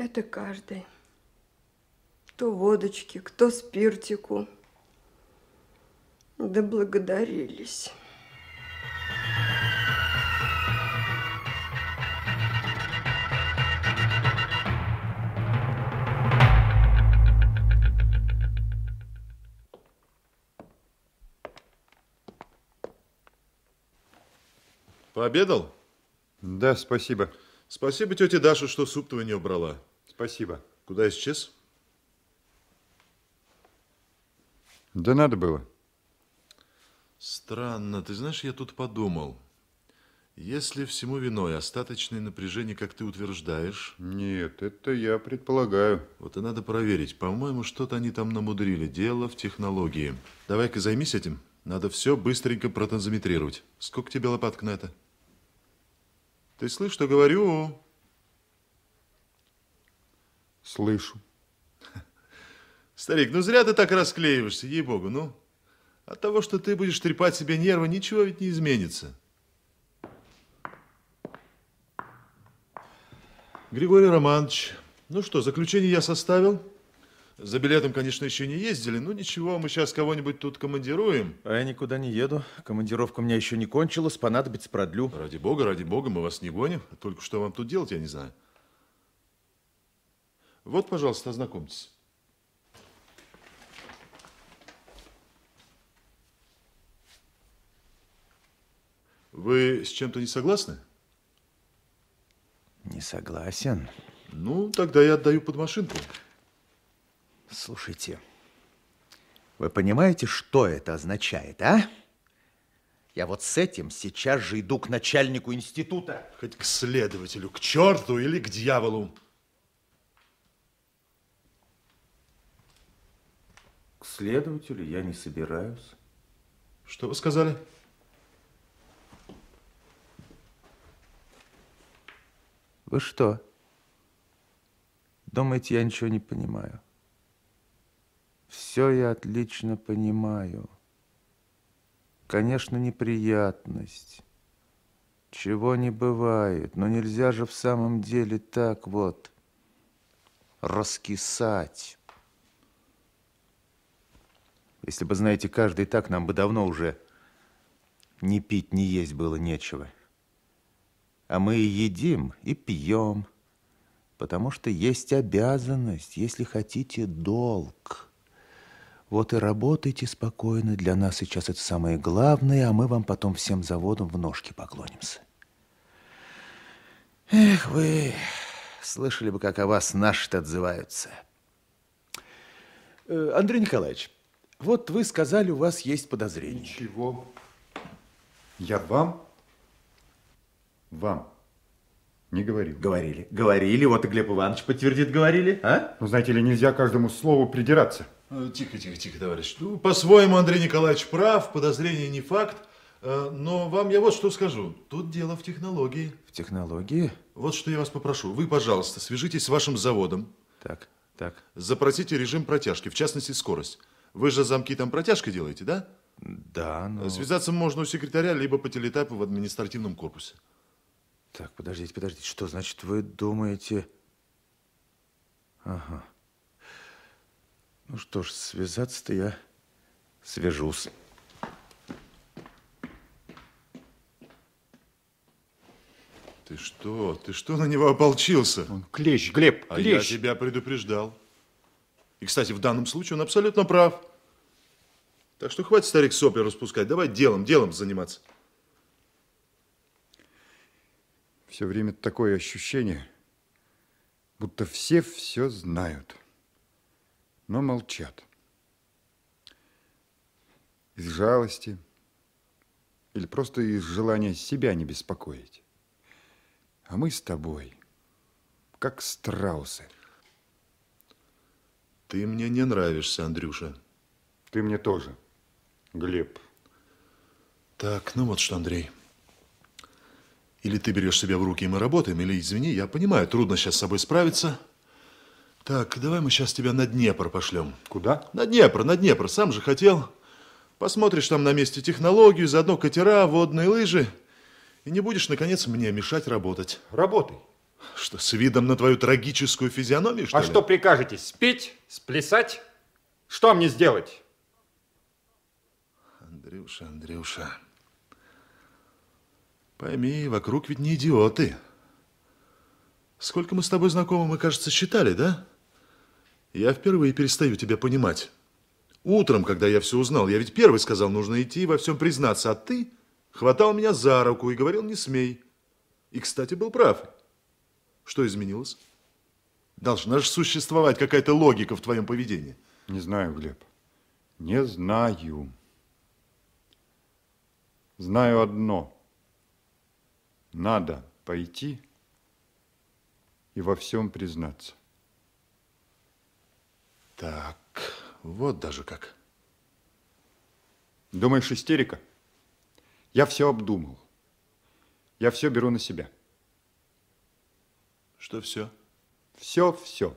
Это каждый. Кто водочки, кто спиртику. Да благодарились. Пообедал? Да, спасибо. Спасибо тете Даше, что суп твой не убрала. Спасибо. Куда исчез? Да надо было. Странно. Ты знаешь, я тут подумал. Если всему виной остаточное напряжение, как ты утверждаешь... Нет, это я предполагаю. Вот и надо проверить. По-моему, что-то они там намудрили. Дело в технологии. Давай-ка займись этим. Надо все быстренько протензометрировать. Сколько тебе лопаток на это? Ты слышишь, что говорю? Слышу. Старик, ну зря ты так расклеиваешься, ей-богу, ну. От того, что ты будешь трепать себе нервы, ничего ведь не изменится. Григорий Романович, ну что, заключение я составил. За билетом, конечно, еще не ездили. Ну ничего, мы сейчас кого-нибудь тут командируем. А я никуда не еду. Командировка у меня еще не кончилась, понадобится продлю. Ради бога, ради бога, мы вас не гоним. Только что вам тут делать, я не знаю. Вот, пожалуйста, ознакомьтесь. Вы с чем-то не согласны? Не согласен. Ну, тогда я отдаю под машинку. Слушайте, вы понимаете, что это означает, а? Я вот с этим сейчас же иду к начальнику института. Хоть к следователю, к черту или к дьяволу. Следователю я не собираюсь. Что вы сказали? Вы что? Думаете, я ничего не понимаю? Все я отлично понимаю. Конечно, неприятность. Чего не бывает. Но нельзя же в самом деле так вот раскисать. Если бы, знаете, каждый так, нам бы давно уже не пить, не есть было нечего. А мы и едим, и пьем, потому что есть обязанность, если хотите, долг. Вот и работайте спокойно, для нас сейчас это самое главное, а мы вам потом всем заводом в ножки поклонимся. Эх вы, слышали бы, как о вас наши-то отзываются. Э, Андрей Николаевич, вот вы сказали, у вас есть подозрение. Ничего. Я вам вам не говорил. Говорили. Говорили. Вот и Глеб Иванович подтвердит, говорили. А? Ну, знаете ли, нельзя каждому слову придираться. Э, Тихо, тихо, тихо, товарищ. Ну, по-своему Андрей Николаевич прав, подозрение не факт. Э, Но вам я вот что скажу. Тут дело в технологии. В технологии? Вот что я вас попрошу. Вы, пожалуйста, свяжитесь с вашим заводом. Так, так. Запросите режим протяжки, в частности, скорость. Вы же замки там протяжкой делаете, да? Да, но... Связаться можно у секретаря, либо по телетайпу в административном корпусе. Так, подождите, подождите. Что значит вы думаете... Ага. Ну что ж, связаться-то я свяжусь. Ты что? Ты что на него ополчился? Он клещ, Глеб, А я клещ. тебя предупреждал. И, кстати, в данном случае он абсолютно прав. Так что хватит, старик, сопли распускать. Давай делом, делом заниматься. Все время такое ощущение, будто все все знают, но молчат. Из жалости или просто из желания себя не беспокоить. А мы с тобой, как страусы. Ты мне не нравишься, Андрюша. Ты мне тоже, Глеб. Так, ну вот что, Андрей. Или ты берешь себя в руки, и мы работаем, или, извини, я понимаю, трудно сейчас с собой справиться. Так, давай мы сейчас тебя на Днепр пошлем. Куда? На Днепр, на Днепр, сам же хотел. Посмотришь там на месте технологию, заодно катера, водные лыжи. И не будешь, наконец, мне мешать работать. Работай. Что, с видом на твою трагическую физиономию, что а ли? что прикажете? Спеть? Сплясать? Что мне сделать? Андрюша, Андрюша, пойми, вокруг ведь не идиоты. Сколько мы с тобой знакомы, мы, кажется, считали, да? Я впервые перестаю тебя понимать. Утром, когда я все узнал, я ведь первый сказал, нужно идти и во всем признаться, а ты хватал меня за руку и говорил, не смей. И, кстати, был прав. Что изменилось? Должна же существовать какая-то логика в твоем поведении. Не знаю, Глеб. Не знаю. Знаю одно. Надо пойти и во всем признаться. Так, вот даже как. Думаешь, истерика? Я все обдумал. Я все беру на себя. Что все? Все-все.